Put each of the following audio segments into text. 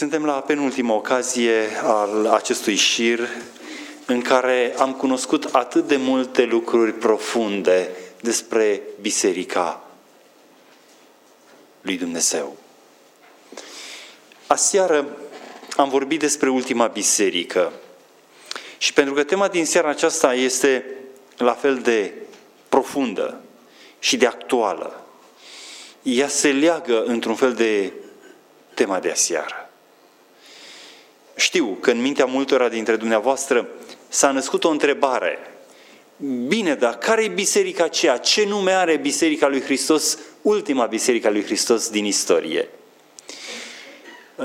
Suntem la penultima ocazie al acestui șir în care am cunoscut atât de multe lucruri profunde despre Biserica lui Dumnezeu. Aseară am vorbit despre ultima biserică și pentru că tema din seara aceasta este la fel de profundă și de actuală, ea se leagă într-un fel de tema de aseară. Știu că în mintea multora dintre dumneavoastră s-a născut o întrebare. Bine, dar care e biserica aceea? Ce nume are Biserica lui Hristos, ultima Biserica lui Hristos din istorie?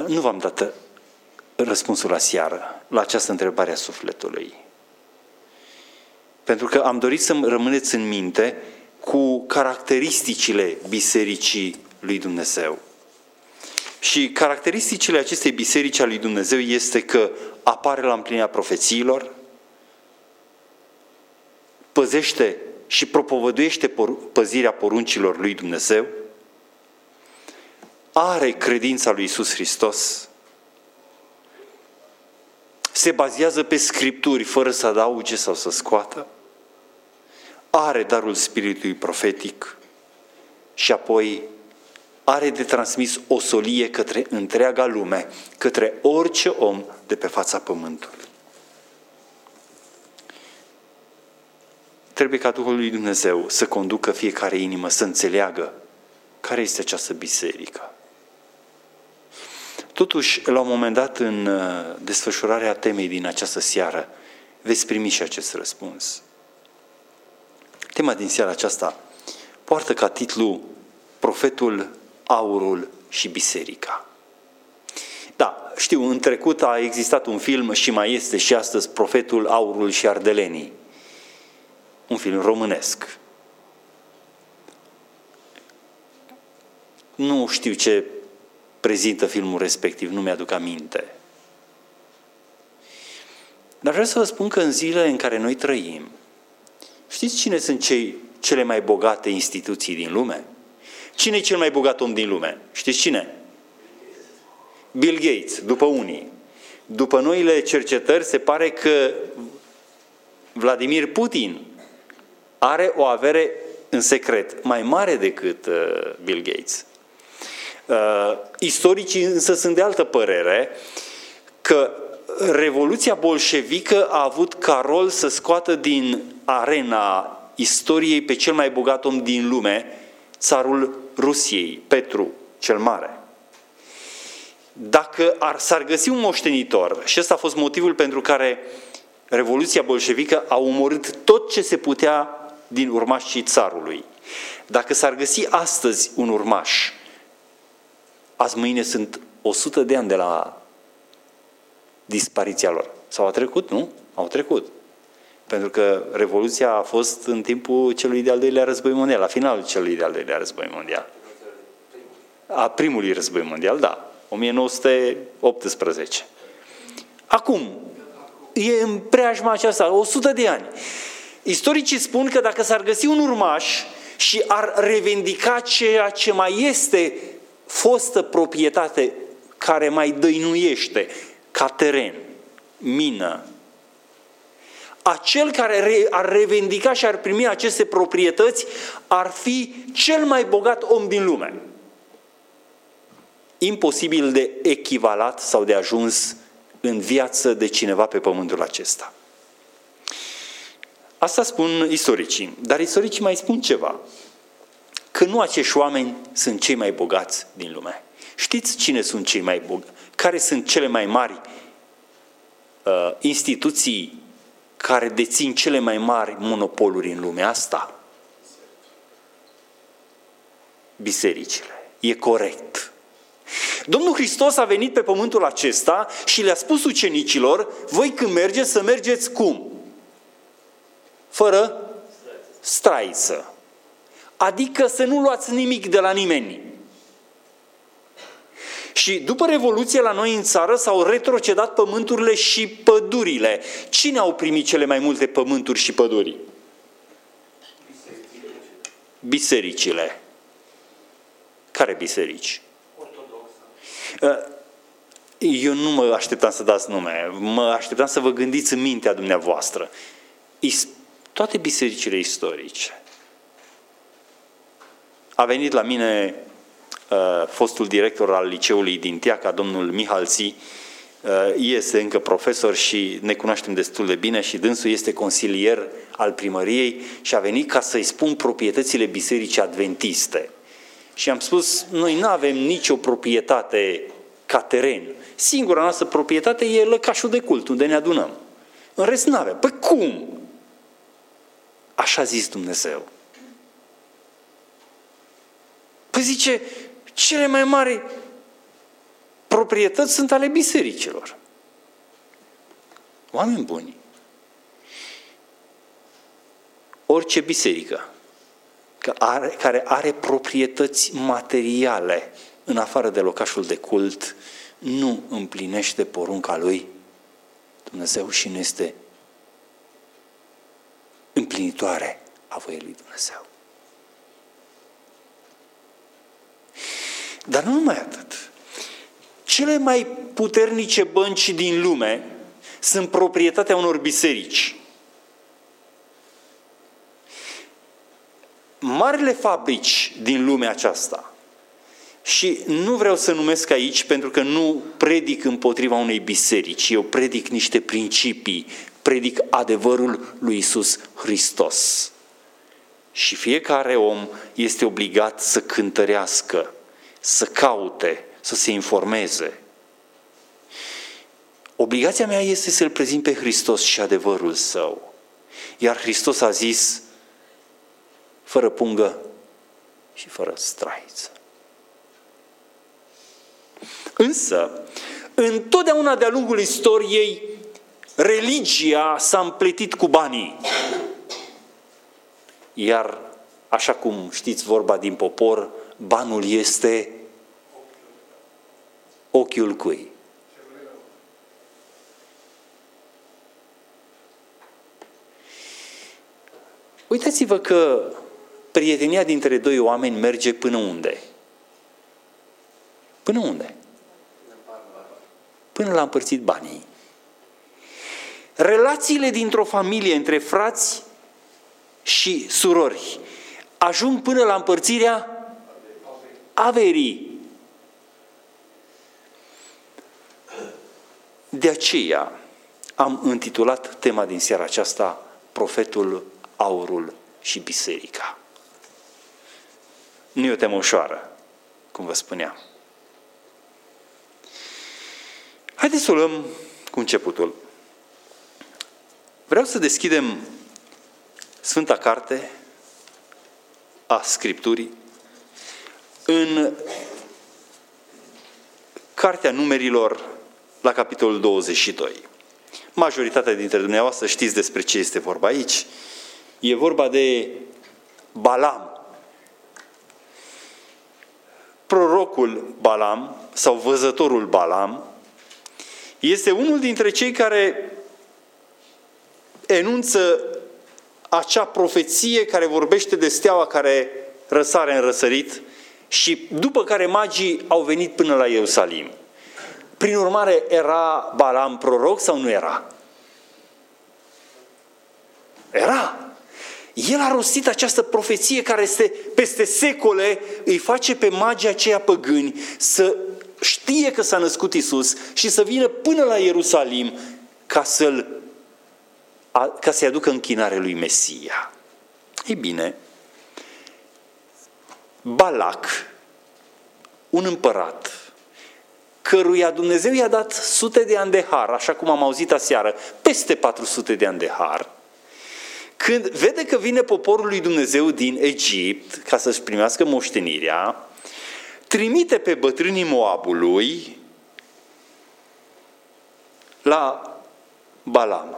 Nu v-am dat răspunsul la seară, la această întrebare a sufletului. Pentru că am dorit să rămâneți în minte cu caracteristicile Bisericii lui Dumnezeu. Și caracteristicile acestei biserici a lui Dumnezeu este că apare la împlinirea profețiilor, păzește și propovăduiește păzirea poruncilor lui Dumnezeu, are credința lui Isus Hristos, se bazează pe scripturi fără să adauge sau să scoată, are darul spiritului profetic și apoi are de transmis o solie către întreaga lume, către orice om de pe fața pământului. Trebuie ca Duhul lui Dumnezeu să conducă fiecare inimă să înțeleagă care este această biserică. Totuși, la un moment dat, în uh, desfășurarea temei din această seară, veți primi și acest răspuns. Tema din seara aceasta poartă ca titlu Profetul, Aurul și Biserica. Da, știu, în trecut a existat un film și mai este și astăzi Profetul, Aurul și Ardelenii. Un film românesc. Nu știu ce prezintă filmul respectiv, nu mi-aduc aminte. Dar vreau să vă spun că în zilele în care noi trăim, știți cine sunt cei, cele mai bogate instituții din lume? Cine e cel mai bogat om din lume? Știți cine? Bill Gates, după unii. După noile cercetări, se pare că Vladimir Putin are o avere în secret mai mare decât uh, Bill Gates. Uh, istoricii însă sunt de altă părere că Revoluția bolșevică a avut ca rol să scoată din arena istoriei pe cel mai bogat om din lume, țarul Rusiei, Petru cel Mare. Dacă ar, s-ar găsi un moștenitor, și ăsta a fost motivul pentru care Revoluția bolșevică a omorât tot ce se putea din urmașii țarului. Dacă s-ar găsi astăzi un urmaș azi mâine sunt 100 de ani de la dispariția lor. Sau a trecut, nu? Au trecut. Pentru că Revoluția a fost în timpul celui de-al doilea război mondial, la finalul celui de-al doilea război mondial. A primului război mondial, da. 1918. Acum, e în preajma aceasta, 100 de ani. Istoricii spun că dacă s-ar găsi un urmaș și ar revendica ceea ce mai este fostă proprietate care mai dăinuiește ca teren, mină, acel care ar revendica și ar primi aceste proprietăți ar fi cel mai bogat om din lume. Imposibil de echivalat sau de ajuns în viață de cineva pe pământul acesta. Asta spun istoricii, dar istoricii mai spun ceva că nu acești oameni sunt cei mai bogați din lume. Știți cine sunt cei mai bogați? Care sunt cele mai mari uh, instituții care dețin cele mai mari monopoluri în lumea asta? Bisericile. E corect. Domnul Hristos a venit pe pământul acesta și le-a spus ucenicilor, voi când mergeți, să mergeți cum? Fără straiță. Adică să nu luați nimic de la nimeni. Și după Revoluție la noi în țară s-au retrocedat pământurile și pădurile. Cine au primit cele mai multe pământuri și păduri? Bisericile. Care biserici? Uh, Eu nu mă așteptam să dați nume, mă așteptam să vă gândiți în mintea dumneavoastră. Toate bisericile istorice. A venit la mine uh, fostul director al liceului din Tiaca, domnul Mihalții, uh, este încă profesor și ne cunoaștem destul de bine și dânsul este consilier al primăriei și a venit ca să-i spun proprietățile bisericii adventiste. Și am spus, noi nu avem nicio proprietate ca teren. Singura noastră proprietate e lăcașul de cult, unde ne adunăm. În rest nu avem. Păi cum? Așa a zis Dumnezeu. Păi zice, cele mai mari proprietăți sunt ale bisericilor. Oameni buni. Orice biserică care are proprietăți materiale în afară de locașul de cult, nu împlinește porunca lui Dumnezeu și nu este împlinitoare a voiei lui Dumnezeu. Dar nu numai atât. Cele mai puternice bănci din lume sunt proprietatea unor biserici. Marile fabrici din lumea aceasta, și nu vreau să numesc aici pentru că nu predic împotriva unei biserici, eu predic niște principii, predic adevărul lui Isus Hristos. Și fiecare om este obligat să cântărească, să caute, să se informeze. Obligația mea este să-L prezint pe Hristos și adevărul Său. Iar Hristos a zis, fără pungă și fără straiță. Însă, întotdeauna de-a lungul istoriei, religia s-a împletit cu banii. Iar, așa cum știți vorba din popor, banul este ochiul cui? Uitați-vă că prietenia dintre doi oameni merge până unde? Până unde? Până la împărțit banii. Relațiile dintr-o familie între frați și surori ajung până la împărțirea averii. De aceea am intitulat tema din seara aceasta Profetul, Aurul și Biserica. Nu e o temă ușoară, cum vă spuneam. Haideți să o luăm cu începutul. Vreau să deschidem Sfânta Carte a Scripturii în Cartea Numerilor la capitolul 22. Majoritatea dintre dumneavoastră știți despre ce este vorba aici. E vorba de Balam. Prorocul Balam sau văzătorul Balam este unul dintre cei care enunță acea profeție care vorbește de steaua care răsare în răsărit și după care magii au venit până la Ierusalim. Prin urmare, era Balam proroc sau nu era? Era. El a rostit această profeție care este peste secole, îi face pe magii aceia păgâni să știe că s-a născut Isus și să vină până la Ierusalim ca să-l ca să-i aducă închinare lui Mesia. Ei bine, Balac, un împărat, căruia Dumnezeu i-a dat sute de ani de har, așa cum am auzit aseară, peste 400 de ani de har, când vede că vine poporul lui Dumnezeu din Egipt ca să-și primească moștenirea, trimite pe bătrânii Moabului la Balam.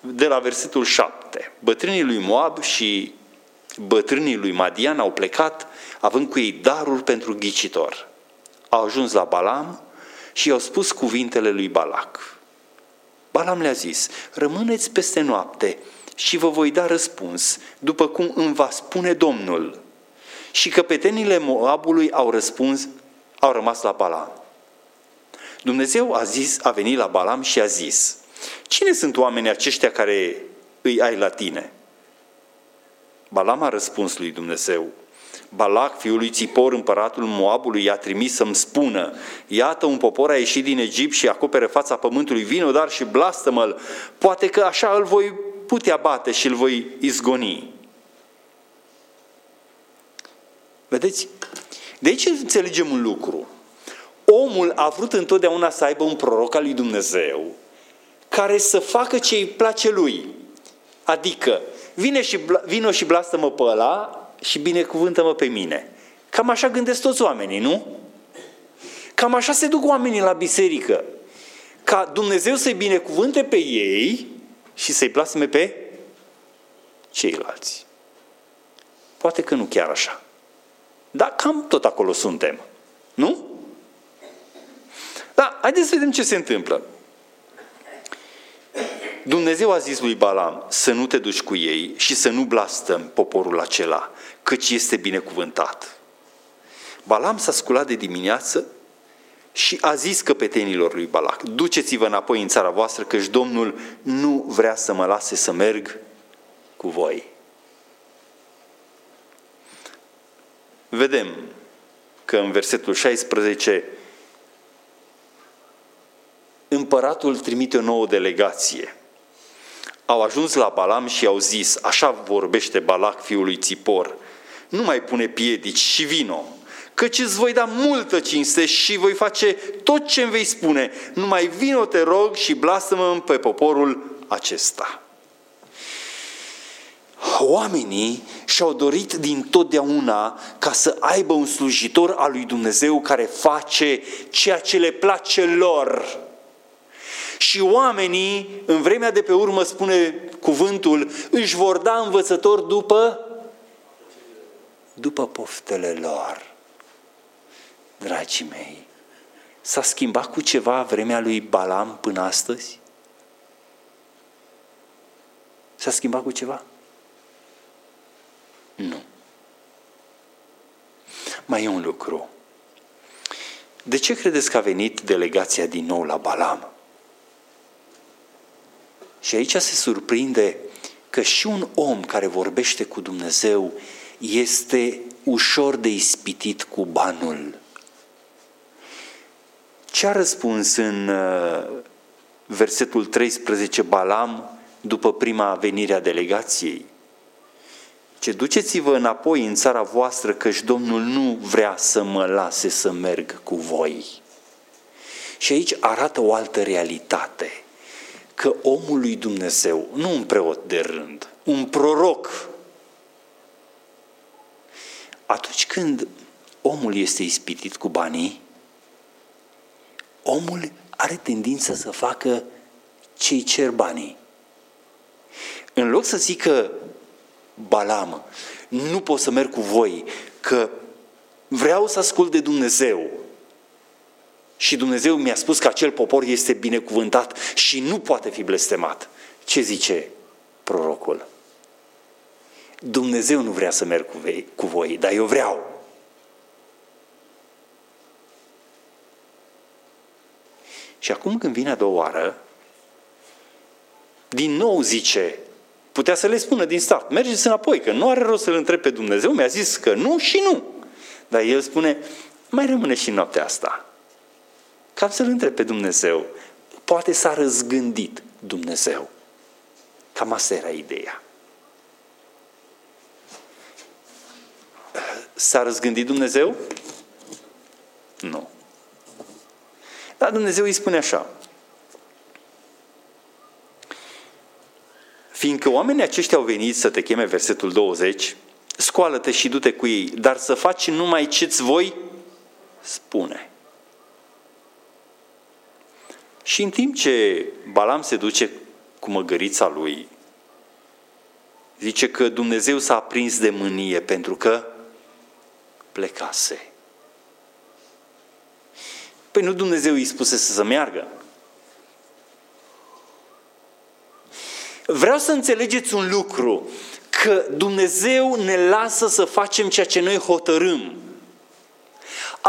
De la versetul 7. Bătrânii lui Moab și bătrânii lui Madian au plecat având cu ei daruri pentru ghicitor. Au ajuns la Balam și i-au spus cuvintele lui Balac. Balam le-a zis, rămâneți peste noapte și vă voi da răspuns, după cum îmi va spune Domnul. Și căpetenile Moabului au răspuns, au rămas la Balam. Dumnezeu a zis, a venit la Balam și a zis, cine sunt oamenii aceștia care îi ai la tine? Balam a răspuns lui Dumnezeu, Balac, fiul lui Țipor, împăratul Moabului, i-a trimis să-mi spună, iată un popor a ieșit din Egipt și acoperă fața pământului, vino dar și blastă-mă poate că așa îl voi putea bate și îl voi izgoni. Vedeți? De aici înțelegem un lucru. Omul a vrut întotdeauna să aibă un proroc al lui Dumnezeu care să facă ce îi place lui. Adică, vine și, vino și blastă-mă pe ăla și binecuvântă-mă pe mine. Cam așa gândesc toți oamenii, nu? Cam așa se duc oamenii la biserică. Ca Dumnezeu să-i binecuvânte pe ei și să-i plasme pe ceilalți. Poate că nu chiar așa. Dar cam tot acolo suntem. Nu? Da, haideți să vedem ce se întâmplă. Dumnezeu a zis lui Balam să nu te duci cu ei și să nu blastăm poporul acela, căci este binecuvântat. Balam s-a sculat de dimineață și a zis căpetenilor lui Balac, duceți-vă înapoi în țara voastră, căci Domnul nu vrea să mă lase să merg cu voi. Vedem că în versetul 16 împăratul trimite o nouă delegație. Au ajuns la Balam și au zis, așa vorbește Balac fiul lui Țipor, nu mai pune piedici și vino, căci îți voi da multă cinste și voi face tot ce îmi vei spune. Numai vino, te rog, și blastă-mă pe poporul acesta. Oamenii și-au dorit din totdeauna ca să aibă un slujitor al lui Dumnezeu care face ceea ce le place lor. Și oamenii, în vremea de pe urmă, spune cuvântul, își vor da învățător după după poftele lor. Dragii mei, s-a schimbat cu ceva vremea lui Balam până astăzi? S-a schimbat cu ceva? Nu. Mai e un lucru. De ce credeți că a venit delegația din nou la Balam? Și aici se surprinde că și un om care vorbește cu Dumnezeu este ușor de ispitit cu banul. Ce a răspuns în uh, versetul 13 Balam după prima venire a delegației? Ce duceți-vă înapoi în țara voastră, căci Domnul nu vrea să mă lase să merg cu voi. Și aici arată o altă realitate, că omul lui Dumnezeu, nu un preot de rând, un proroc, atunci când omul este ispitit cu banii, omul are tendința să facă ce cer banii. În loc să zică Balam, nu pot să merg cu voi, că vreau să ascult de Dumnezeu. Și Dumnezeu mi-a spus că acel popor este binecuvântat și nu poate fi blestemat. Ce zice prorocul? Dumnezeu nu vrea să merg cu voi, cu voi dar eu vreau. Și acum când vine a doua oară, din nou zice, putea să le spună din start, mergeți înapoi, că nu are rost să-L întreb pe Dumnezeu, mi-a zis că nu și nu. Dar el spune, mai rămâne și noaptea asta. Cam să-L întreb pe Dumnezeu. Poate s-a răzgândit Dumnezeu. Cam asta era ideea. S-a răzgândit Dumnezeu? Nu. Dar Dumnezeu îi spune așa. Fiindcă oamenii aceștia au venit să te cheme, versetul 20, scoală-te și du-te cu ei, dar să faci numai ce-ți voi spune. Și în timp ce Balam se duce cu măgărița lui, zice că Dumnezeu s-a aprins de mânie pentru că plecase. Păi nu Dumnezeu îi spuse să se meargă. Vreau să înțelegeți un lucru, că Dumnezeu ne lasă să facem ceea ce noi hotărâm.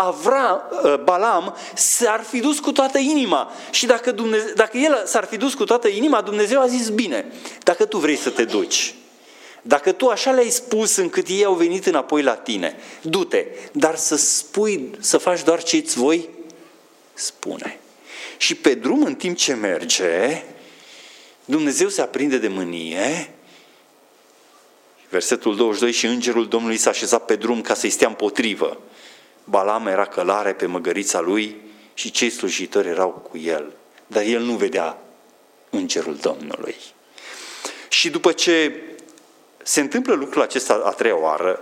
Avra, uh, Balam s-ar fi dus cu toată inima. Și dacă, Dumnezeu, dacă el s-ar fi dus cu toată inima, Dumnezeu a zis, bine, dacă tu vrei să te duci, dacă tu așa le-ai spus încât ei au venit înapoi la tine, du-te, dar să spui, să faci doar ce îți voi spune. Și pe drum, în timp ce merge, Dumnezeu se aprinde de mânie, versetul 22, și îngerul Domnului s-a așezat pe drum ca să-i stea împotrivă. Balam era călare pe măgărița lui și cei slujitori erau cu el. Dar el nu vedea îngerul Domnului. Și după ce se întâmplă lucrul acesta a treia oară,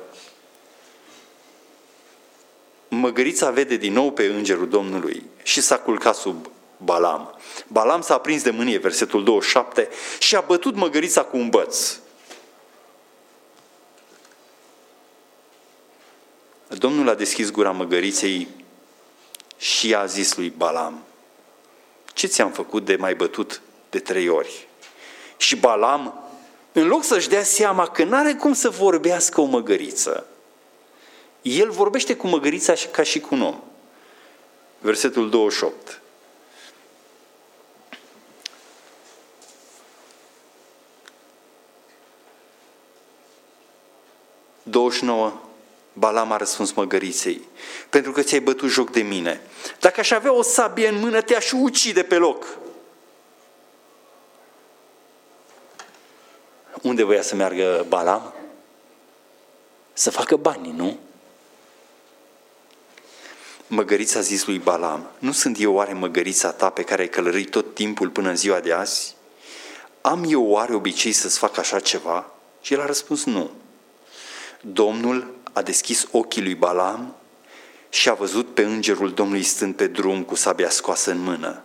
măgărița vede din nou pe îngerul Domnului și s-a culcat sub Balam. Balam s-a prins de mânie, versetul 27, și a bătut măgărița cu un băț. Domnul a deschis gura măgăriței și a zis lui Balam, ce ți-am făcut de mai bătut de trei ori? Și Balam, în loc să-și dea seama că n-are cum să vorbească o măgăriță, el vorbește cu măgărița ca și cu un om. Versetul 28. 29, Balam a răspuns măgăriței, pentru că ți-ai bătut joc de mine. Dacă aș avea o sabie în mână, te-aș ucide pe loc. Unde voia să meargă Balam? Să facă bani, nu? Măgărița a zis lui Balam, nu sunt eu oare măgărița ta pe care ai călărit tot timpul până în ziua de azi? Am eu oare obicei să-ți fac așa ceva? Și el a răspuns nu. Domnul a deschis ochii lui Balam și a văzut pe îngerul Domnului stând pe drum cu sabia scoasă în mână.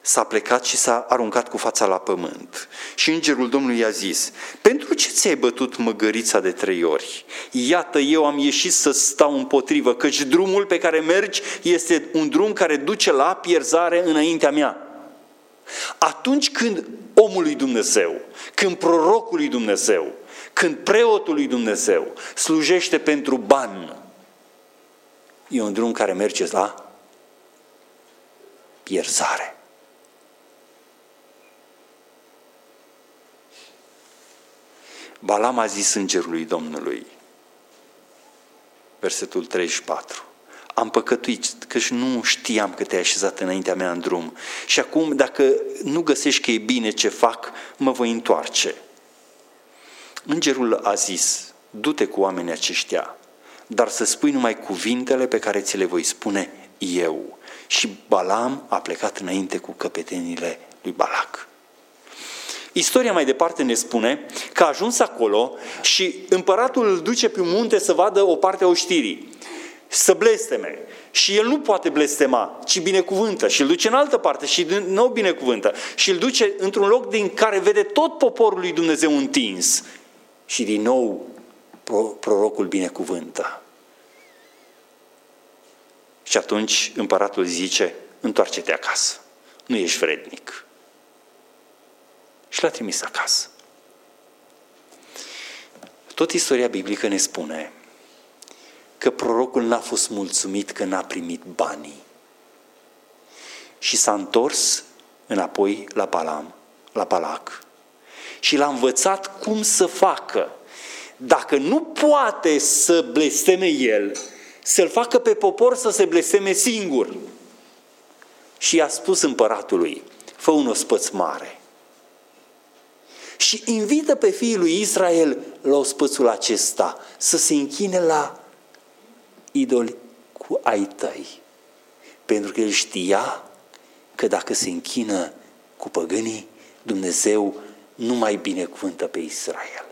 S-a plecat și s-a aruncat cu fața la pământ. Și îngerul Domnului i-a zis, pentru ce ți-ai bătut măgărița de trei ori? Iată, eu am ieșit să stau împotrivă, căci drumul pe care mergi este un drum care duce la pierzare înaintea mea. Atunci când omul lui Dumnezeu, când prorocul lui Dumnezeu, când preotul lui Dumnezeu slujește pentru ban, e un drum care merge la pierzare. Balam a zis îngerului Domnului, versetul 34, am păcătuit, că și nu știam că te-ai așezat înaintea mea în drum. Și acum, dacă nu găsești că e bine ce fac, mă voi întoarce. Îngerul a zis, du-te cu oamenii aceștia, dar să spui numai cuvintele pe care ți le voi spune eu. Și Balam a plecat înainte cu căpetenile lui Balac. Istoria mai departe ne spune că a ajuns acolo și împăratul îl duce pe un munte să vadă o parte a oștirii, să blesteme. Și el nu poate blestema, ci binecuvântă. Și îl duce în altă parte și din nou binecuvântă. Și îl duce într-un loc din care vede tot poporul lui Dumnezeu întins. Și din nou prorocul binecuvântă. Și atunci împăratul zice, întoarce-te acasă, nu ești vrednic. Și l-a trimis acasă. Tot istoria biblică ne spune că prorocul n-a fost mulțumit că n-a primit banii. Și s-a întors înapoi la Palam, la Palac și l-a învățat cum să facă. Dacă nu poate să blesteme el, să-l facă pe popor să se blesteme singur. Și i-a spus împăratului, fă un ospăț mare. Și invită pe fiii lui Israel la ospățul acesta să se închine la idoli cu ai tăi. Pentru că el știa că dacă se închină cu păgânii, Dumnezeu nu mai binecuvântă pe Israel.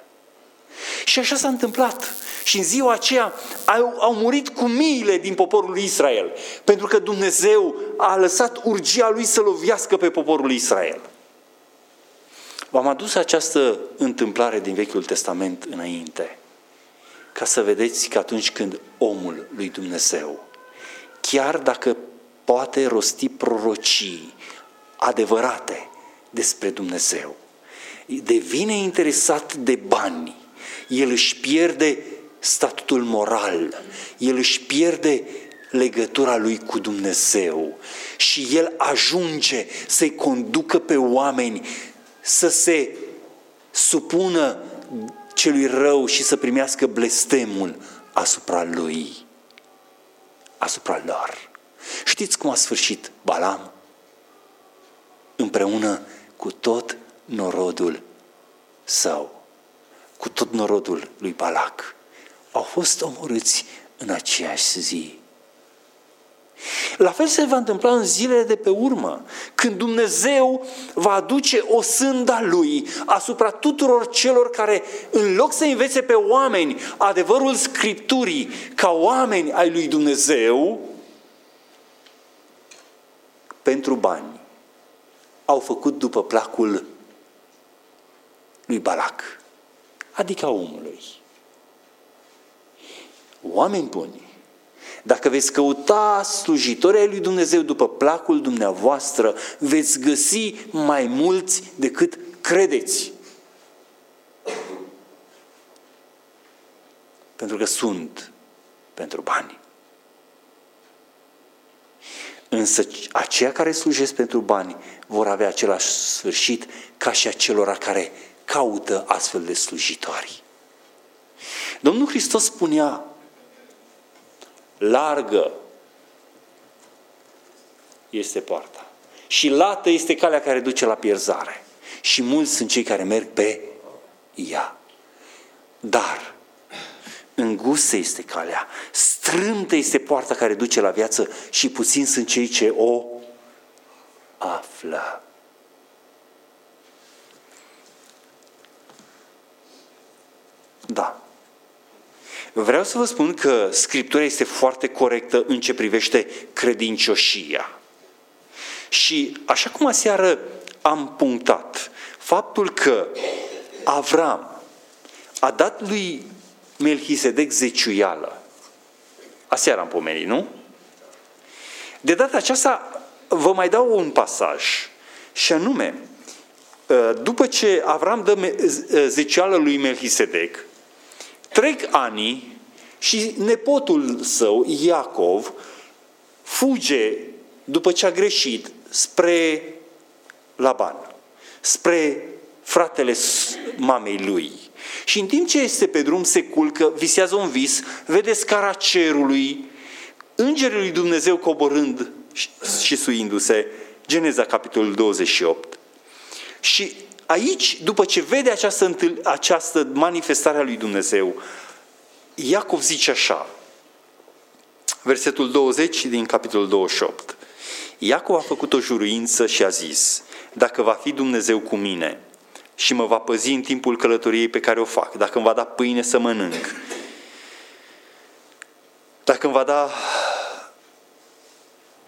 Și așa s-a întâmplat. Și în ziua aceea au, au murit cu miile din poporul lui Israel, pentru că Dumnezeu a lăsat urgia lui să lovească pe poporul lui Israel. V-am adus această întâmplare din Vechiul Testament înainte, ca să vedeți că atunci când omul lui Dumnezeu, chiar dacă poate rosti prorocii adevărate despre Dumnezeu, devine interesat de bani, el își pierde statutul moral, el își pierde legătura lui cu Dumnezeu și el ajunge să-i conducă pe oameni să se supună celui rău și să primească blestemul asupra lui, asupra lor. Știți cum a sfârșit Balam? Împreună cu tot norodul său, cu tot norodul lui Balac. Au fost omorâți în aceeași zi. La fel se va întâmpla în zilele de pe urmă, când Dumnezeu va aduce o sânda Lui asupra tuturor celor care, în loc să învețe pe oameni adevărul Scripturii ca oameni ai lui Dumnezeu, pentru bani, au făcut după placul lui Balac, adică omului. Oameni buni, dacă veți căuta slujitori ai lui Dumnezeu după placul dumneavoastră, veți găsi mai mulți decât credeți. Pentru că sunt pentru bani. Însă aceia care slujesc pentru bani vor avea același sfârșit ca și acelora care caută astfel de slujitori. Domnul Hristos spunea largă este poarta. Și lată este calea care duce la pierzare. Și mulți sunt cei care merg pe ea. Dar îngustă este calea, strâmtă este poarta care duce la viață și puțin sunt cei ce o află. Da. Vreau să vă spun că Scriptura este foarte corectă în ce privește credincioșia. Și așa cum aseară am punctat, faptul că Avram a dat lui Melchisedec zeciuială, aseară am pomenit, nu? De data aceasta vă mai dau un pasaj, și anume, după ce Avram dă zeciuială lui Melchisedec, Trec ani și nepotul său, Iacov, fuge după ce a greșit spre Laban, spre fratele mamei lui. Și în timp ce este pe drum, se culcă, visează un vis, vede scara cerului, îngerul lui Dumnezeu coborând și suindu-se, Geneza capitolul 28. Și aici, după ce vede această, această manifestare a lui Dumnezeu, Iacov zice așa, versetul 20 din capitolul 28. Iacov a făcut o juruință și a zis, dacă va fi Dumnezeu cu mine și mă va păzi în timpul călătoriei pe care o fac, dacă îmi va da pâine să mănânc, dacă îmi va da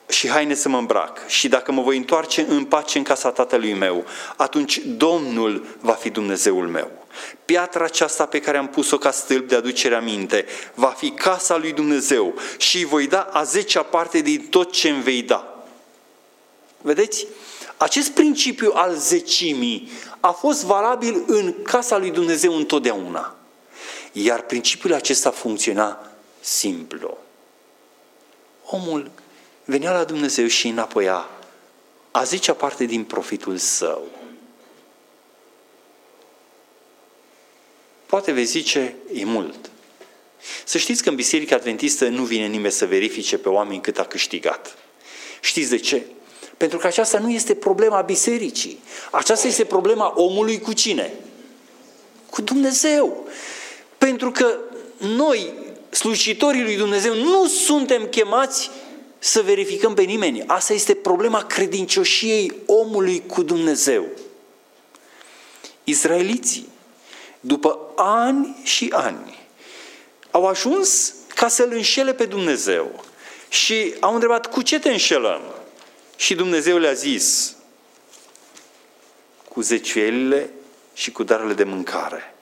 și haine să mă îmbrac și dacă mă voi întoarce în pace în casa tatălui meu, atunci Domnul va fi Dumnezeul meu. Piatra aceasta pe care am pus-o ca stâlp de aducere aminte va fi casa lui Dumnezeu și îi voi da a zecea parte din tot ce îmi vei da. Vedeți? Acest principiu al zecimii a fost valabil în casa lui Dumnezeu întotdeauna. Iar principiul acesta funcționa simplu. Omul venea la Dumnezeu și înapoia a zicea parte din profitul său. Poate vei zice, e mult. Să știți că în Biserica Adventistă nu vine nimeni să verifice pe oameni cât a câștigat. Știți de ce? Pentru că aceasta nu este problema bisericii. Aceasta este problema omului cu cine? Cu Dumnezeu. Pentru că noi, slujitorii lui Dumnezeu, nu suntem chemați să verificăm pe nimeni. Asta este problema credincioșiei omului cu Dumnezeu. Israeliții, după ani și ani, au ajuns ca să-L înșele pe Dumnezeu. Și au întrebat, cu ce te înșelăm? Și Dumnezeu le-a zis, cu zeciuielile și cu darurile de mâncare.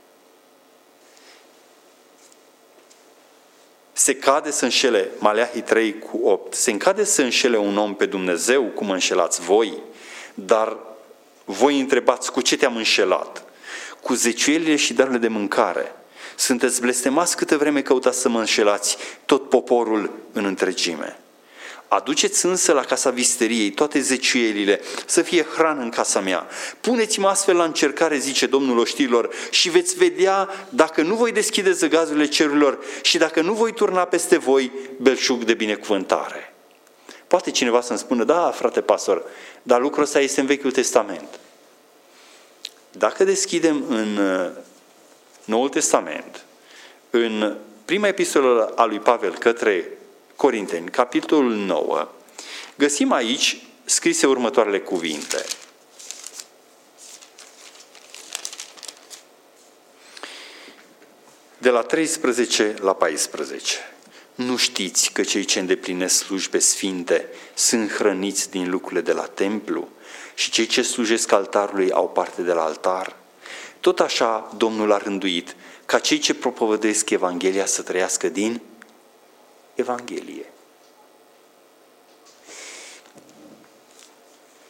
Se cade să înșele, Maleahi 3 cu 8, se încade să înșele un om pe Dumnezeu, cum înșelați voi, dar voi întrebați cu ce te-am înșelat? Cu zeciuielile și darurile de mâncare. Sunteți blestemați câte vreme căutați să mă înșelați tot poporul în întregime. Aduceți însă la casa visteriei toate zeciuielile, să fie hrană în casa mea. Puneți-mă astfel la încercare, zice Domnul oștirilor, și veți vedea dacă nu voi deschide zăgazurile cerurilor și dacă nu voi turna peste voi belșug de binecuvântare. Poate cineva să-mi spună, da, frate pastor, dar lucrul ăsta este în Vechiul Testament. Dacă deschidem în uh, Noul Testament, în prima epistolă a lui Pavel către Corinteni, capitolul 9, găsim aici scrise următoarele cuvinte. De la 13 la 14. Nu știți că cei ce îndeplinesc slujbe sfinte sunt hrăniți din lucrurile de la templu și cei ce slujesc altarului au parte de la altar? Tot așa Domnul a rânduit ca cei ce propovăduiesc Evanghelia să trăiască din Evanghelie.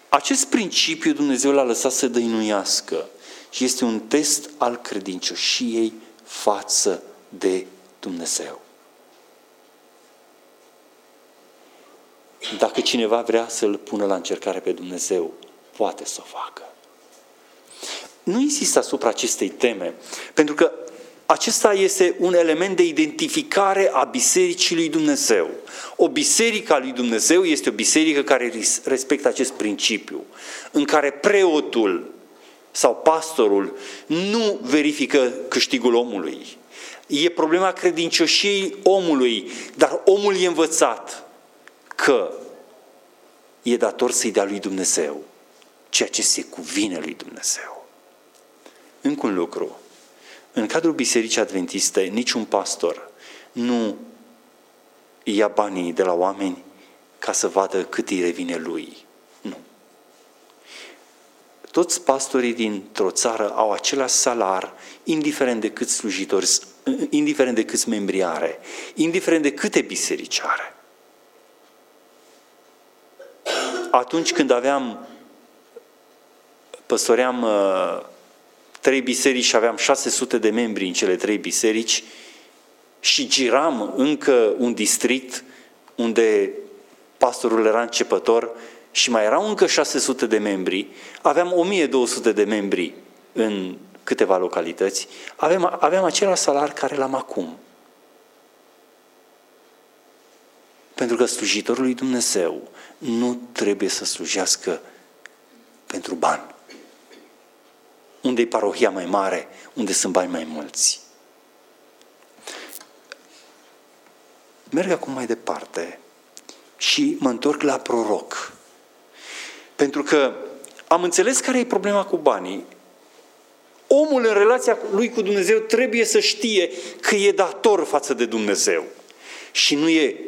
Acest principiu Dumnezeu l-a lăsat să dăinuiască și este un test al credincioșiei față de Dumnezeu. Dacă cineva vrea să-L pună la încercare pe Dumnezeu, poate să o facă. Nu insist asupra acestei teme, pentru că acesta este un element de identificare a Bisericii lui Dumnezeu. O biserică a lui Dumnezeu este o biserică care respectă acest principiu, în care preotul sau pastorul nu verifică câștigul omului. E problema credincioșiei omului, dar omul e învățat că e dator să-i dea lui Dumnezeu ceea ce se cuvine lui Dumnezeu. Încă un lucru. În cadrul Bisericii Adventiste, niciun pastor nu ia banii de la oameni ca să vadă cât îi revine lui. Nu. Toți pastorii dintr-o țară au același salar, indiferent de câți slujitori, indiferent de câți membri are, indiferent de câte biserici are. Atunci când aveam, păstoream uh, trei biserici și aveam 600 de membri în cele trei biserici și giram încă un district unde pastorul era începător și mai erau încă 600 de membri, aveam 1200 de membri în câteva localități, aveam, aveam același salar care l-am acum. Pentru că slujitorul lui Dumnezeu nu trebuie să slujească pentru bani unde e parohia mai mare, unde sunt bani mai mulți. Merg acum mai departe și mă întorc la proroc. Pentru că am înțeles care e problema cu banii. Omul în relația lui cu Dumnezeu trebuie să știe că e dator față de Dumnezeu. Și nu e,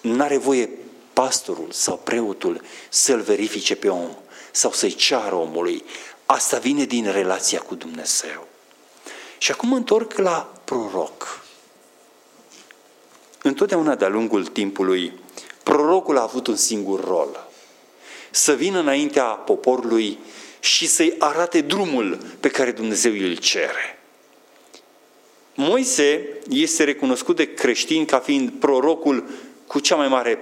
nu are voie pastorul sau preotul să-l verifice pe om sau să-i ceară omului. Asta vine din relația cu Dumnezeu. Și acum mă întorc la proroc. Întotdeauna de-a lungul timpului, prorocul a avut un singur rol. Să vină înaintea poporului și să-i arate drumul pe care Dumnezeu îl cere. Moise este recunoscut de creștini ca fiind prorocul cu cea mai mare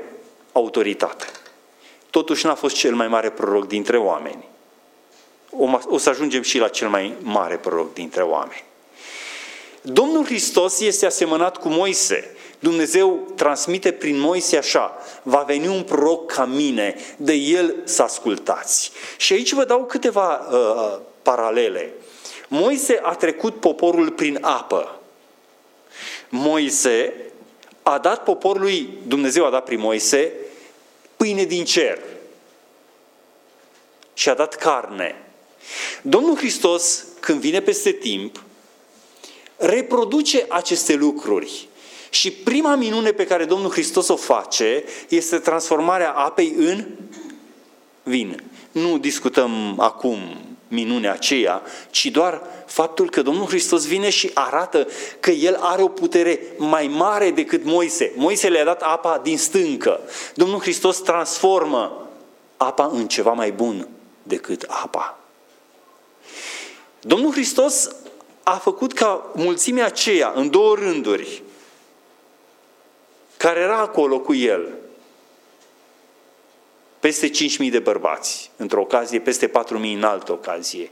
autoritate. Totuși n-a fost cel mai mare proroc dintre oameni o să ajungem și la cel mai mare proroc dintre oameni. Domnul Hristos este asemănat cu Moise. Dumnezeu transmite prin Moise așa, va veni un proroc ca mine, de el să ascultați. Și aici vă dau câteva uh, paralele. Moise a trecut poporul prin apă. Moise a dat poporului, Dumnezeu a dat prin Moise, pâine din cer. Și a dat carne. Domnul Hristos, când vine peste timp, reproduce aceste lucruri. Și prima minune pe care Domnul Hristos o face este transformarea apei în vin. Nu discutăm acum minunea aceea, ci doar faptul că Domnul Hristos vine și arată că El are o putere mai mare decât Moise. Moise le-a dat apa din stâncă. Domnul Hristos transformă apa în ceva mai bun decât apa. Domnul Hristos a făcut ca mulțimea aceea, în două rânduri, care era acolo cu el, peste 5.000 de bărbați, într-o ocazie, peste 4.000 în altă ocazie,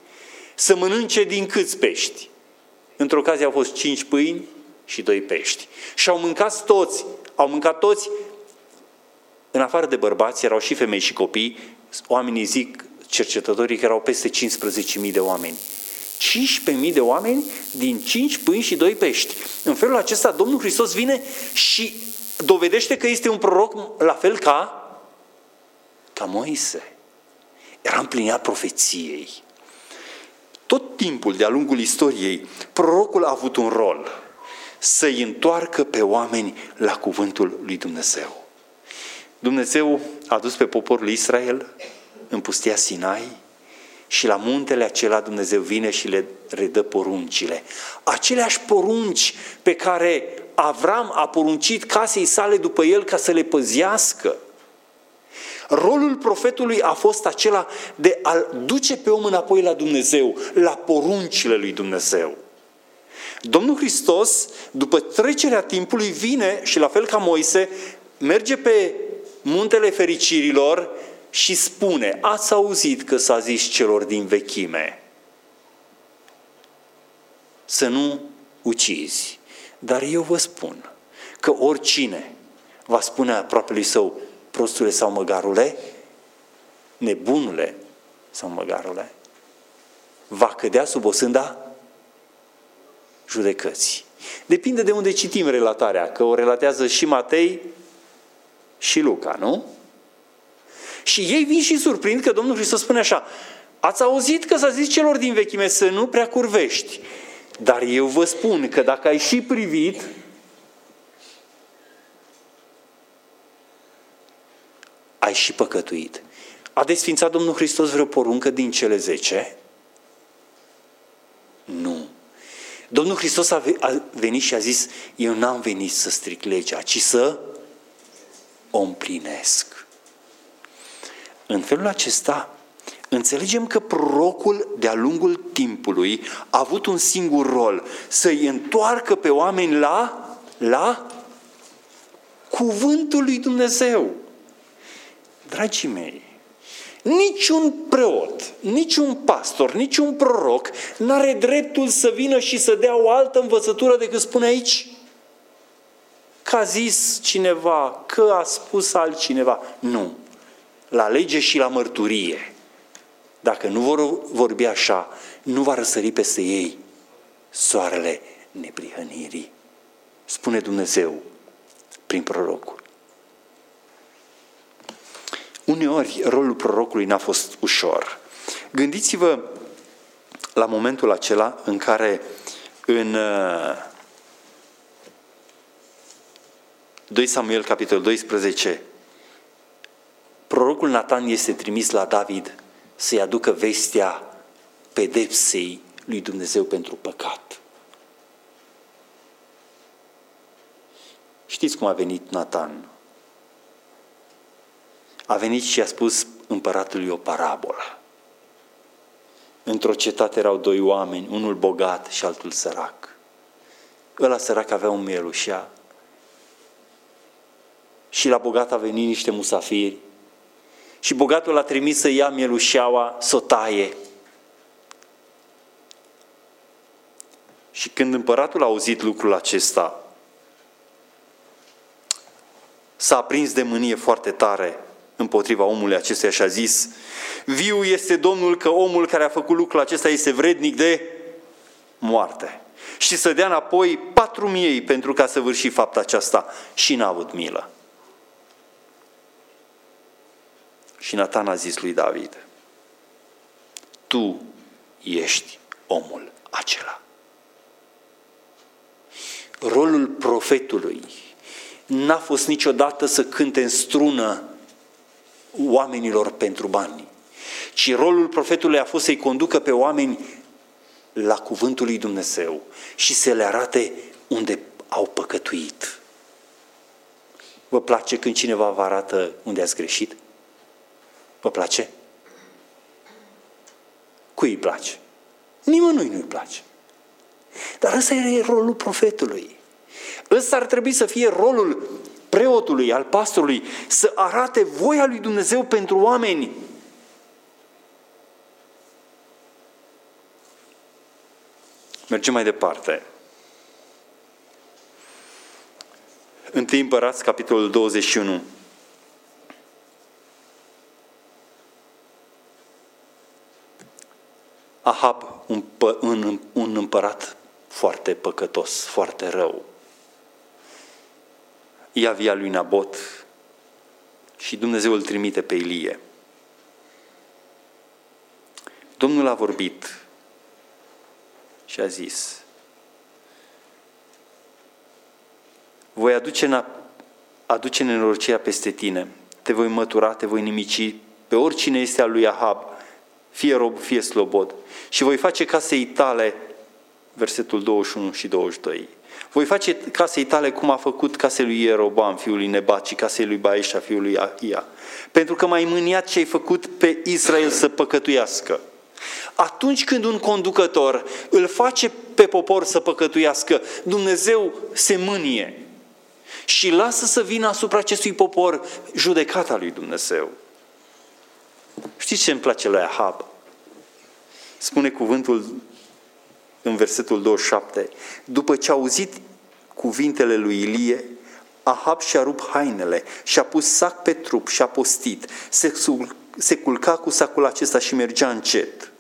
să mănânce din câți pești? Într-o ocazie au fost 5 pâini și 2 pești. Și au mâncat toți, au mâncat toți, în afară de bărbați, erau și femei și copii, oamenii zic, cercetătorii, că erau peste 15.000 de oameni. 15.000 de oameni din 5 pâini și 2 pești. În felul acesta Domnul Hristos vine și dovedește că este un proroc la fel ca, ca Moise. Era împlinirea profeției. Tot timpul, de-a lungul istoriei, prorocul a avut un rol să-i întoarcă pe oameni la cuvântul lui Dumnezeu. Dumnezeu a dus pe poporul Israel în pustia Sinai și la muntele acela Dumnezeu vine și le redă poruncile. Aceleași porunci pe care Avram a poruncit casei sale după el ca să le păzească. Rolul profetului a fost acela de a duce pe om înapoi la Dumnezeu, la poruncile lui Dumnezeu. Domnul Hristos, după trecerea timpului, vine și la fel ca Moise, merge pe muntele fericirilor și spune, ați auzit că s-a zis celor din vechime să nu ucizi. Dar eu vă spun că oricine va spune aproape lui său, prostule sau măgarule, nebunule sau măgarule, va cădea sub o sânda judecății. Depinde de unde citim relatarea, că o relatează și Matei și Luca, nu? Și ei vin și surprind că Domnul Hristos spune așa, ați auzit că s-a zis celor din vechime să nu prea curvești, dar eu vă spun că dacă ai și privit, ai și păcătuit. A desfințat Domnul Hristos vreo poruncă din cele zece? Nu. Domnul Hristos a venit și a zis, eu n-am venit să stric legea, ci să o împlinesc. În felul acesta, înțelegem că prorocul de-a lungul timpului a avut un singur rol, să-i întoarcă pe oameni la, la cuvântul lui Dumnezeu. Dragii mei, niciun preot, niciun pastor, niciun proroc n-are dreptul să vină și să dea o altă învățătură decât spune aici. Că a zis cineva, că a spus altcineva. Nu. La lege și la mărturie. Dacă nu vor vorbi așa, nu va răsări peste ei soarele neprihănirii. Spune Dumnezeu prin prorocul. Uneori, rolul prorocului n-a fost ușor. Gândiți-vă la momentul acela în care în 2 uh, Samuel, capitolul 12, prorocul Nathan este trimis la David să-i aducă vestea pedepsei lui Dumnezeu pentru păcat. Știți cum a venit Nathan? A venit și a spus împăratului o parabolă. Într-o cetate erau doi oameni, unul bogat și altul sărac. Ăla sărac avea un mielușea și la bogat a venit niște musafiri și bogatul l-a trimis să ia mielușeaua, să o taie. Și când împăratul a auzit lucrul acesta, s-a aprins de mânie foarte tare împotriva omului acestuia și a zis, viu este Domnul că omul care a făcut lucrul acesta este vrednic de moarte. Și să dea înapoi patru miei pentru ca să vârși fapta aceasta și n-a avut milă. Și Nathan a zis lui David, tu ești omul acela. Rolul profetului n-a fost niciodată să cânte în strună oamenilor pentru bani, ci rolul profetului a fost să-i conducă pe oameni la cuvântul lui Dumnezeu și să le arate unde au păcătuit. Vă place când cineva vă arată unde ați greșit? Vă place? Cui îi place? Nimănui nu-i place. Dar ăsta e rolul profetului. Ăsta ar trebui să fie rolul preotului, al pastorului, să arate voia lui Dumnezeu pentru oameni. Mergem mai departe. Întâi împărați, capitolul 21. Ahab, un, pă, un, un împărat foarte păcătos, foarte rău. Ia via lui Nabot și Dumnezeu îl trimite pe Ilie. Domnul a vorbit și a zis, voi aduce, aduce nenorocirea peste tine, te voi mătura, te voi nimici pe oricine este al lui Ahab, fie rob, fie slobod, și voi face casei tale, versetul 21 și 22, voi face casei tale cum a făcut casei lui Ierobam, fiul lui Nebat, și casei lui Baeșa, fiul lui Ahia. Pentru că m-ai mâniat ce ai făcut pe Israel să păcătuiască. Atunci când un conducător îl face pe popor să păcătuiască, Dumnezeu se mânie și lasă să vină asupra acestui popor judecata lui Dumnezeu. Știți ce îmi place la Ahab? Spune cuvântul în versetul 27. După ce a auzit cuvintele lui Ilie, Ahab și-a rupt hainele și-a pus sac pe trup și-a postit. Se, se culca cu sacul acesta și mergea încet.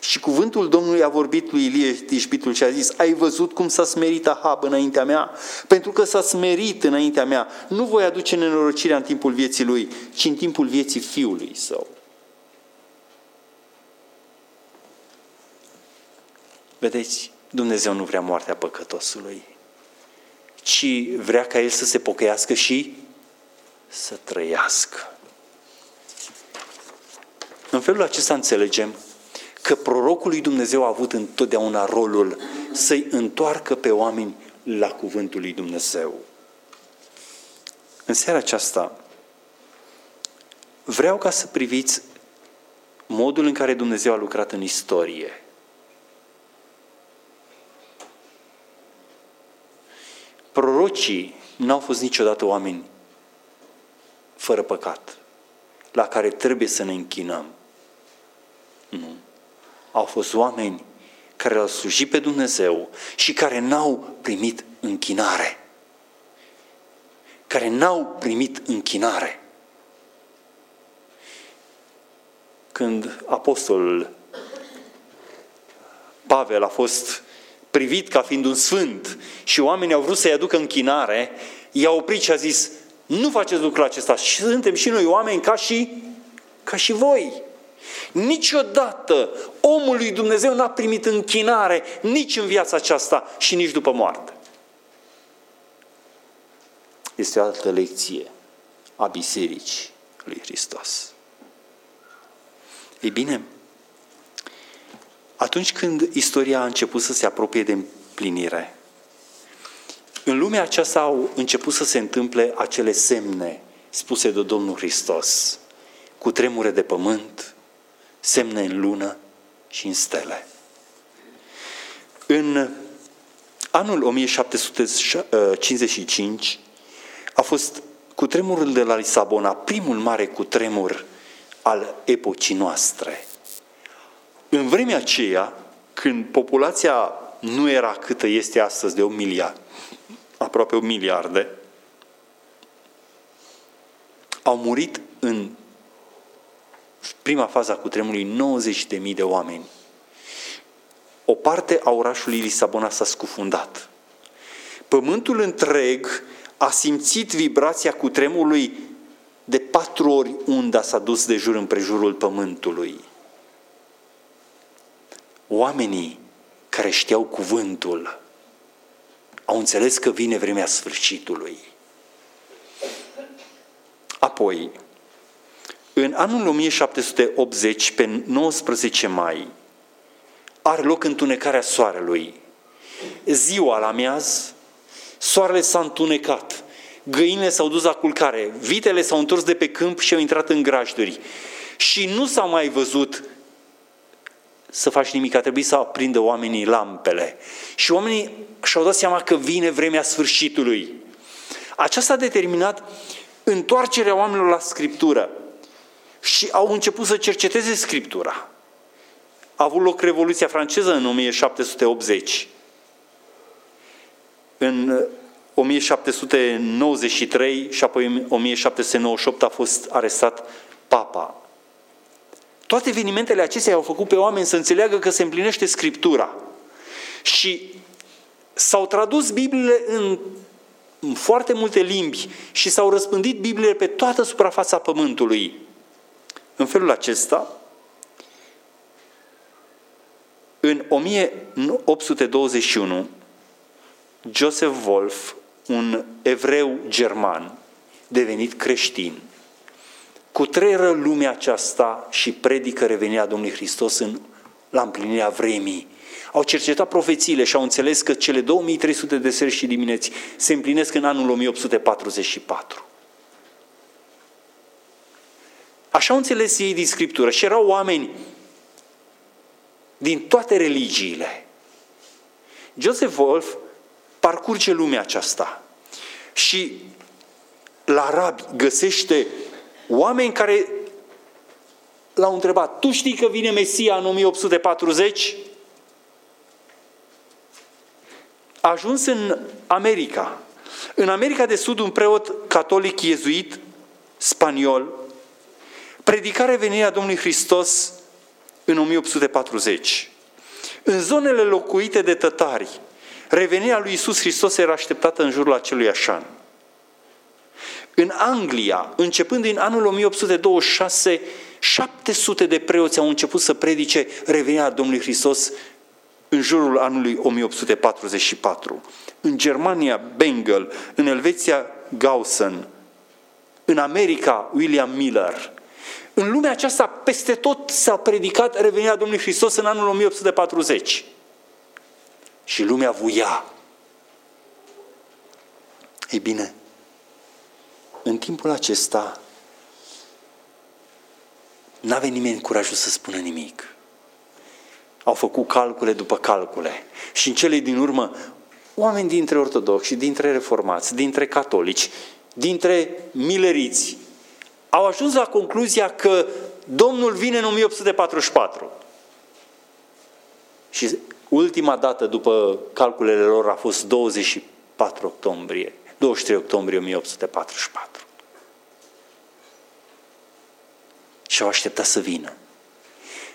Și cuvântul Domnului a vorbit lui Ilie Tishbitul și a zis, ai văzut cum s-a smerit Ahab înaintea mea? Pentru că s-a smerit înaintea mea, nu voi aduce nenorocirea în timpul vieții lui, ci în timpul vieții fiului său. Vedeți, Dumnezeu nu vrea moartea păcătosului, ci vrea ca el să se pocăiască și să trăiască. În felul acesta înțelegem că prorocul lui Dumnezeu a avut întotdeauna rolul să-i întoarcă pe oameni la cuvântul lui Dumnezeu. În seara aceasta vreau ca să priviți modul în care Dumnezeu a lucrat în istorie. Prorocii n-au fost niciodată oameni fără păcat, la care trebuie să ne închinăm. Nu au fost oameni care l-au slujit pe Dumnezeu și care n-au primit închinare. Care n-au primit închinare. Când apostolul Pavel a fost privit ca fiind un sfânt și oamenii au vrut să-i aducă închinare, i-a oprit și a zis, nu faceți lucrul acesta, și suntem și noi oameni ca și, ca și voi. Niciodată omul lui Dumnezeu n-a primit închinare nici în viața aceasta și nici după moarte. Este o altă lecție a Bisericii lui Hristos. Ei bine, atunci când istoria a început să se apropie de împlinire, în lumea aceasta au început să se întâmple acele semne spuse de Domnul Hristos, cu tremure de pământ, semne în lună și în stele. În anul 1755 a fost cutremurul de la Lisabona, primul mare cutremur al epocii noastre. În vremea aceea, când populația nu era câtă este astăzi de un miliard, aproape un miliarde, au murit în prima fază a cutremurului 90.000 de oameni. O parte a orașului Lisabona s-a scufundat. Pământul întreg a simțit vibrația cutremurului de patru ori unda s-a dus de jur împrejurul pământului. Oamenii care știau cuvântul au înțeles că vine vremea sfârșitului. Apoi, în anul 1780, pe 19 mai, are loc întunecarea soarelui. Ziua la miaz, soarele s-a întunecat, găinile s-au dus la culcare, vitele s-au întors de pe câmp și au intrat în grajduri. Și nu s-a mai văzut să faci nimic, a trebuit să aprindă oamenii lampele. Și oamenii și-au dat seama că vine vremea sfârșitului. Aceasta a determinat întoarcerea oamenilor la Scriptură și au început să cerceteze Scriptura. A avut loc Revoluția franceză în 1780. În 1793 și apoi în 1798 a fost arestat papa. Toate evenimentele acestea au făcut pe oameni să înțeleagă că se împlinește Scriptura. Și s-au tradus Bibliile în, în foarte multe limbi și s-au răspândit Bibliile pe toată suprafața pământului. În felul acesta, în 1821, Joseph Wolf, un evreu german, devenit creștin, cutreră lumea aceasta și predică revenirea Domnului Hristos în, la împlinirea vremii. Au cercetat profețiile și au înțeles că cele 2300 de seri și dimineți se împlinesc în anul 1844. Așa au înțeles ei din Scriptură și erau oameni din toate religiile. Joseph Wolf parcurge lumea aceasta și la arabi găsește oameni care l-au întrebat, tu știi că vine Mesia în 1840? A ajuns în America. În America de Sud, un preot catolic iezuit, spaniol, predica revenirea Domnului Hristos în 1840. În zonele locuite de tătari, revenirea lui Isus Hristos era așteptată în jurul acelui așan. În Anglia, începând din anul 1826, 700 de preoți au început să predice revenirea Domnului Hristos în jurul anului 1844. În Germania, Bengel, în Elveția, Gaussen, în America, William Miller. În lumea aceasta, peste tot s-a predicat revenirea Domnului Hristos în anul 1840. Și lumea vuia. Ei bine, în timpul acesta n-a venit nimeni curajul să spună nimic. Au făcut calcule după calcule. Și în cele din urmă, oameni dintre ortodoxi, dintre reformați, dintre catolici, dintre mileriți, au ajuns la concluzia că Domnul vine în 1844. Și ultima dată după calculele lor a fost 24 octombrie 23 octombrie 1844. Și au așteptat să vină.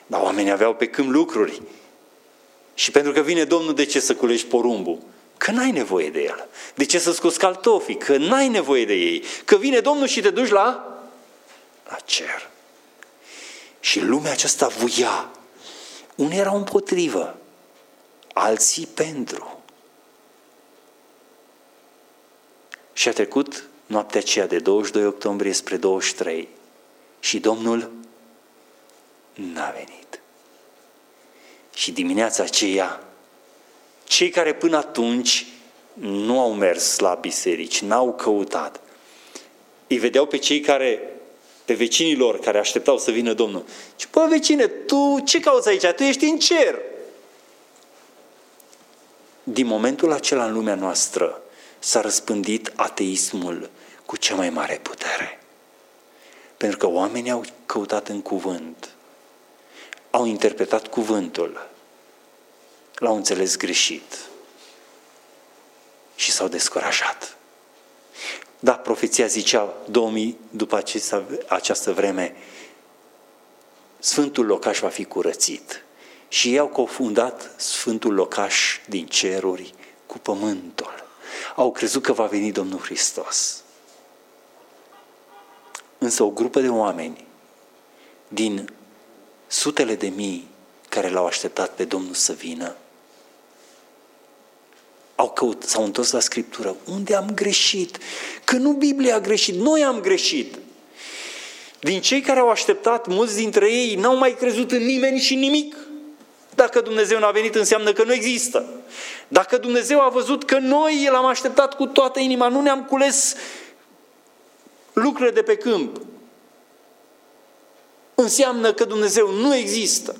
Dar oamenii aveau pe câmp lucruri. Și pentru că vine Domnul, de ce să culegi porumbul? Că n-ai nevoie de el. De ce să scoți caltofii? Că n-ai nevoie de ei. Că vine Domnul și te duci la, la cer. Și lumea aceasta vuia. Unii erau împotrivă, alții pentru. Și a trecut noaptea aceea de 22 octombrie spre 23 și Domnul n-a venit. Și dimineața aceea, cei care până atunci nu au mers la biserici, n-au căutat, îi vedeau pe cei care, pe vecinii lor care așteptau să vină Domnul. Și, bă, vecine, tu ce cauți aici? Tu ești în cer. Din momentul acela în lumea noastră, s-a răspândit ateismul cu cea mai mare putere. Pentru că oamenii au căutat în cuvânt, au interpretat cuvântul, l-au înțeles greșit și s-au descurajat. Da, profeția zicea 2000 după acesta, această vreme, Sfântul locaș va fi curățit. Și ei au confundat Sfântul locaș din ceruri cu pământul au crezut că va veni Domnul Hristos. Însă o grupă de oameni din sutele de mii care l-au așteptat pe Domnul să vină, au căut, s-au întors la Scriptură. Unde am greșit? Că nu Biblia a greșit, noi am greșit. Din cei care au așteptat, mulți dintre ei n-au mai crezut în nimeni și nimic. Dacă Dumnezeu n-a venit, înseamnă că nu există. Dacă Dumnezeu a văzut că noi l-am așteptat cu toată inima, nu ne-am cules lucrurile de pe câmp, înseamnă că Dumnezeu nu există.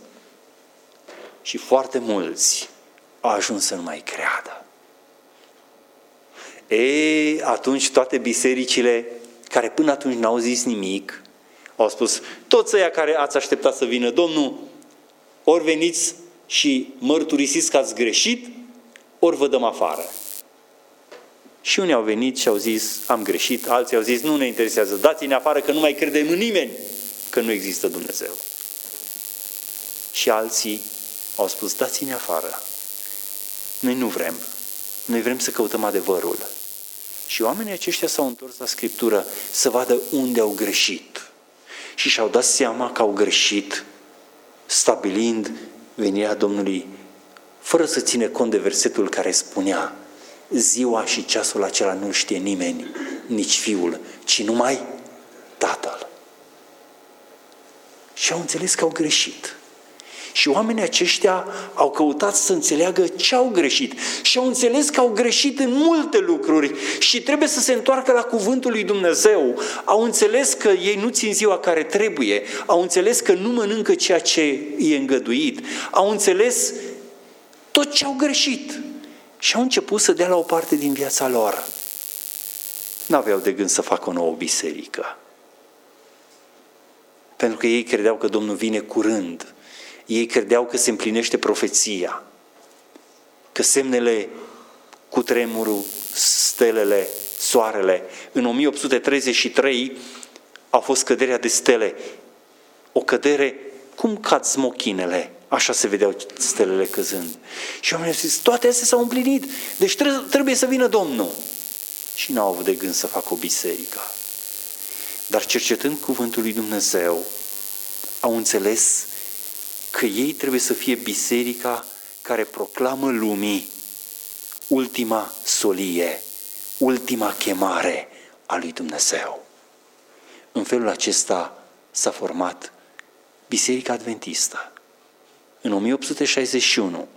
Și foarte mulți au ajuns să nu mai creadă. E, atunci toate bisericile care până atunci n-au zis nimic, au spus, toți ăia care ați așteptat să vină Domnul, ori veniți și mărturisiți că ați greșit, ori vă dăm afară. Și unii au venit și au zis, am greșit, alții au zis, nu ne interesează, dați-ne afară că nu mai credem în nimeni că nu există Dumnezeu. Și alții au spus, dați-ne afară. Noi nu vrem. Noi vrem să căutăm adevărul. Și oamenii aceștia s-au întors la Scriptură să vadă unde au greșit. Și și-au dat seama că au greșit stabilind venirea Domnului fără să ține cont de versetul care spunea ziua și ceasul acela nu știe nimeni, nici fiul, ci numai tatăl. Și au înțeles că au greșit. Și oamenii aceștia au căutat să înțeleagă ce au greșit. Și au înțeles că au greșit în multe lucruri și trebuie să se întoarcă la cuvântul lui Dumnezeu. Au înțeles că ei nu țin ziua care trebuie. Au înțeles că nu mănâncă ceea ce e îngăduit. Au înțeles tot ce au greșit. Și au început să dea la o parte din viața lor. N-aveau de gând să facă o nouă biserică. Pentru că ei credeau că Domnul vine curând ei credeau că se împlinește profeția, că semnele cu tremurul, stelele, soarele. În 1833 a fost căderea de stele. O cădere, cum cad smochinele, așa se vedeau stelele căzând. Și oamenii au zis, toate astea s-au împlinit, deci trebuie să vină Domnul. Și n-au avut de gând să facă o biserică. Dar cercetând cuvântul lui Dumnezeu, au înțeles că ei trebuie să fie biserica care proclamă lumii ultima solie, ultima chemare a lui Dumnezeu. În felul acesta s-a format Biserica Adventistă. În 1861,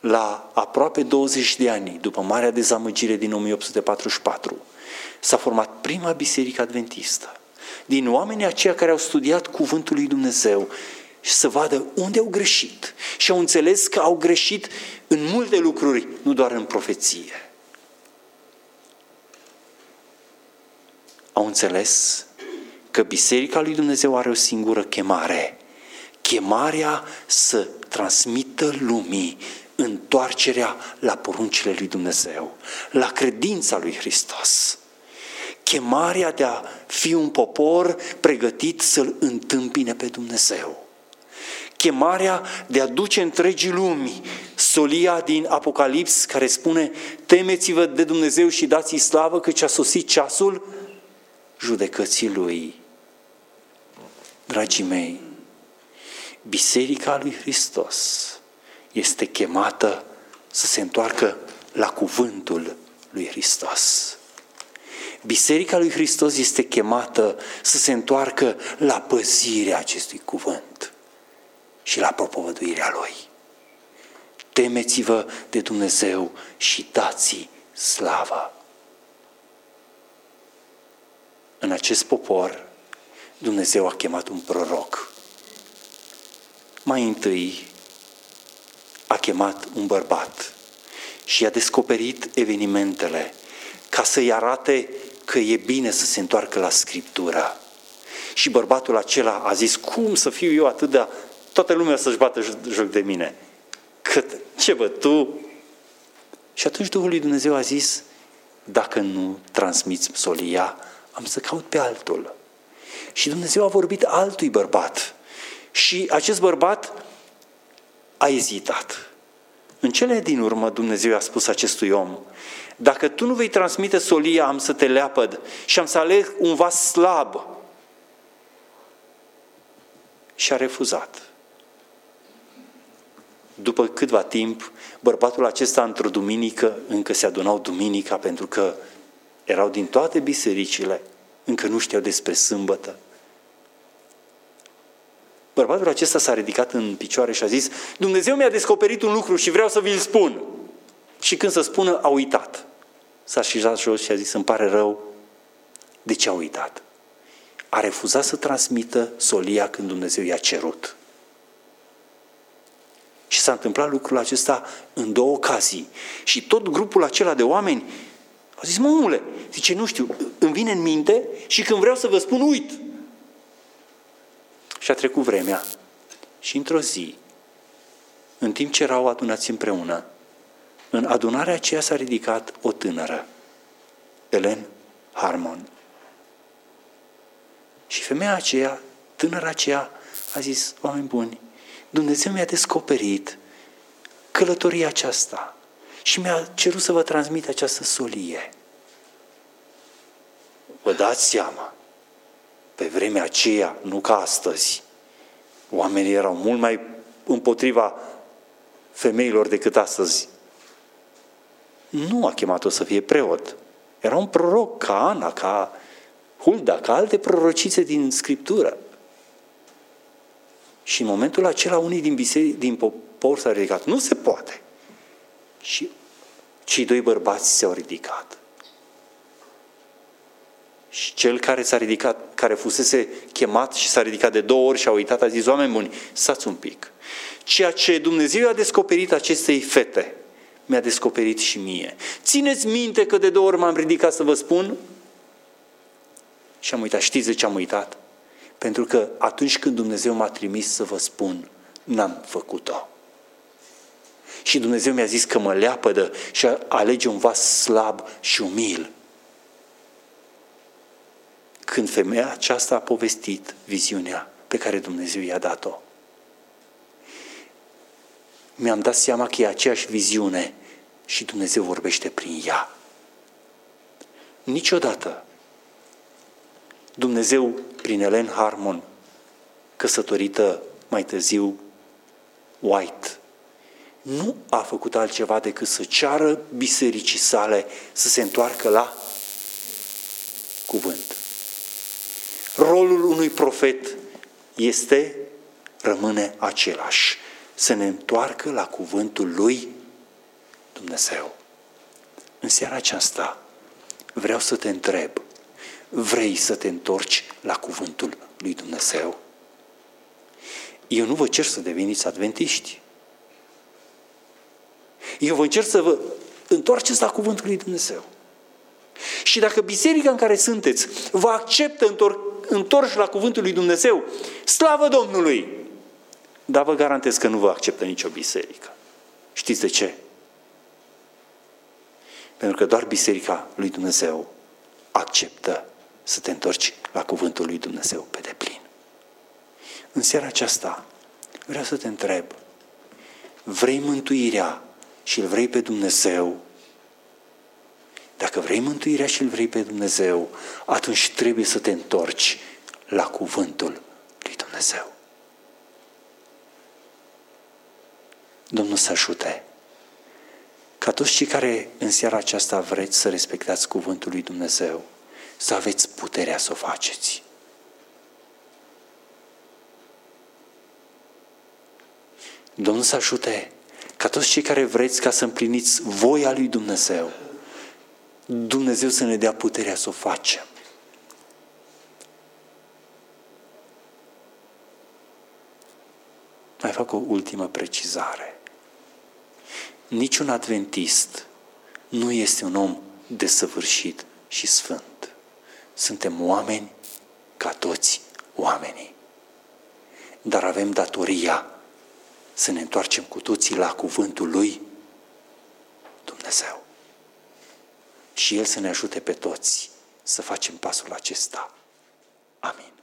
la aproape 20 de ani după Marea Dezamăgire din 1844, s-a format prima Biserică Adventistă. Din oamenii aceia care au studiat Cuvântul lui Dumnezeu și să vadă unde au greșit. Și au înțeles că au greșit în multe lucruri, nu doar în profeție. Au înțeles că Biserica lui Dumnezeu are o singură chemare. Chemarea să transmită lumii întoarcerea la poruncile lui Dumnezeu, la credința lui Hristos. Chemarea de a fi un popor pregătit să-L întâmpine pe Dumnezeu chemarea de a duce întregii lumi, solia din Apocalips care spune temeți-vă de Dumnezeu și dați-i slavă că a sosit ceasul judecății Lui. Dragii mei, Biserica lui Hristos este chemată să se întoarcă la cuvântul lui Hristos. Biserica lui Hristos este chemată să se întoarcă la păzirea acestui cuvânt și la propovăduirea Lui. Temeți-vă de Dumnezeu și dați slavă. În acest popor, Dumnezeu a chemat un proroc. Mai întâi a chemat un bărbat și a descoperit evenimentele ca să-i arate că e bine să se întoarcă la Scriptură. Și bărbatul acela a zis, cum să fiu eu atât de toată lumea să-și bată joc de mine. Cât, ce bă, tu? Și atunci Duhul lui Dumnezeu a zis, dacă nu transmiți solia, am să caut pe altul. Și Dumnezeu a vorbit altui bărbat. Și acest bărbat a ezitat. În cele din urmă Dumnezeu a spus acestui om, dacă tu nu vei transmite solia, am să te leapăd și am să aleg un vas slab. Și a refuzat. După câtva timp, bărbatul acesta într-o duminică, încă se adunau duminica pentru că erau din toate bisericile, încă nu știau despre sâmbătă. Bărbatul acesta s-a ridicat în picioare și a zis, Dumnezeu mi-a descoperit un lucru și vreau să vi-l spun. Și când să spună, a uitat. S-a așezat jos și a zis, îmi pare rău. De ce a uitat? A refuzat să transmită solia când Dumnezeu i-a cerut. Și s-a întâmplat lucrul acesta în două ocazii. Și tot grupul acela de oameni au zis, mă, omule, zice, nu știu, îmi vine în minte și când vreau să vă spun, uit. Și a trecut vremea. Și într-o zi, în timp ce erau adunați împreună, în adunarea aceea s-a ridicat o tânără, Ellen Harmon. Și femeia aceea, tânăra aceea, a zis, oameni buni, Dumnezeu mi-a descoperit călătoria aceasta și mi-a cerut să vă transmit această solie. Vă dați seama, pe vremea aceea, nu ca astăzi, oamenii erau mult mai împotriva femeilor decât astăzi. Nu a chemat-o să fie preot. Era un proroc ca Ana, ca Hulda, ca alte prorocițe din Scriptură. Și în momentul acela unii din, biseric, din popor s-au ridicat. Nu se poate. Și cei doi bărbați s-au ridicat. Și cel care s-a ridicat, care fusese chemat și s-a ridicat de două ori și a uitat, a zis, oameni buni, stați un pic. Ceea ce Dumnezeu a descoperit acestei fete, mi-a descoperit și mie. Țineți minte că de două ori m-am ridicat să vă spun și am uitat. Știți de ce am uitat? Pentru că atunci când Dumnezeu m-a trimis să vă spun, n-am făcut-o. Și Dumnezeu mi-a zis că mă leapădă și alege un vas slab și umil. Când femeia aceasta a povestit viziunea pe care Dumnezeu i-a dat-o, mi-am dat seama că e aceeași viziune și Dumnezeu vorbește prin ea. Niciodată Dumnezeu, prin Ellen Harmon, căsătorită mai târziu White, nu a făcut altceva decât să ceară bisericii sale să se întoarcă la cuvânt. Rolul unui profet este, rămâne același, să ne întoarcă la cuvântul lui Dumnezeu. În seara aceasta vreau să te întreb, vrei să te întorci la cuvântul lui Dumnezeu? Eu nu vă cer să deveniți adventiști. Eu vă încerc să vă întoarceți la cuvântul lui Dumnezeu. Și dacă biserica în care sunteți vă acceptă întor- întorși la cuvântul lui Dumnezeu, slavă Domnului! Dar vă garantez că nu vă acceptă nicio biserică. Știți de ce? Pentru că doar biserica lui Dumnezeu acceptă să te întorci la cuvântul lui Dumnezeu pe deplin. În seara aceasta vreau să te întreb, vrei mântuirea și îl vrei pe Dumnezeu? Dacă vrei mântuirea și îl vrei pe Dumnezeu, atunci trebuie să te întorci la cuvântul lui Dumnezeu. Domnul să ajute ca toți cei care în seara aceasta vreți să respectați cuvântul lui Dumnezeu, să aveți puterea să o faceți. Domnul să ajute ca toți cei care vreți ca să împliniți voia lui Dumnezeu, Dumnezeu să ne dea puterea să o facem. Mai fac o ultimă precizare. Niciun adventist nu este un om desăvârșit și sfânt. Suntem oameni ca toți oamenii. Dar avem datoria să ne întoarcem cu toții la cuvântul lui Dumnezeu. Și El să ne ajute pe toți să facem pasul acesta. Amin.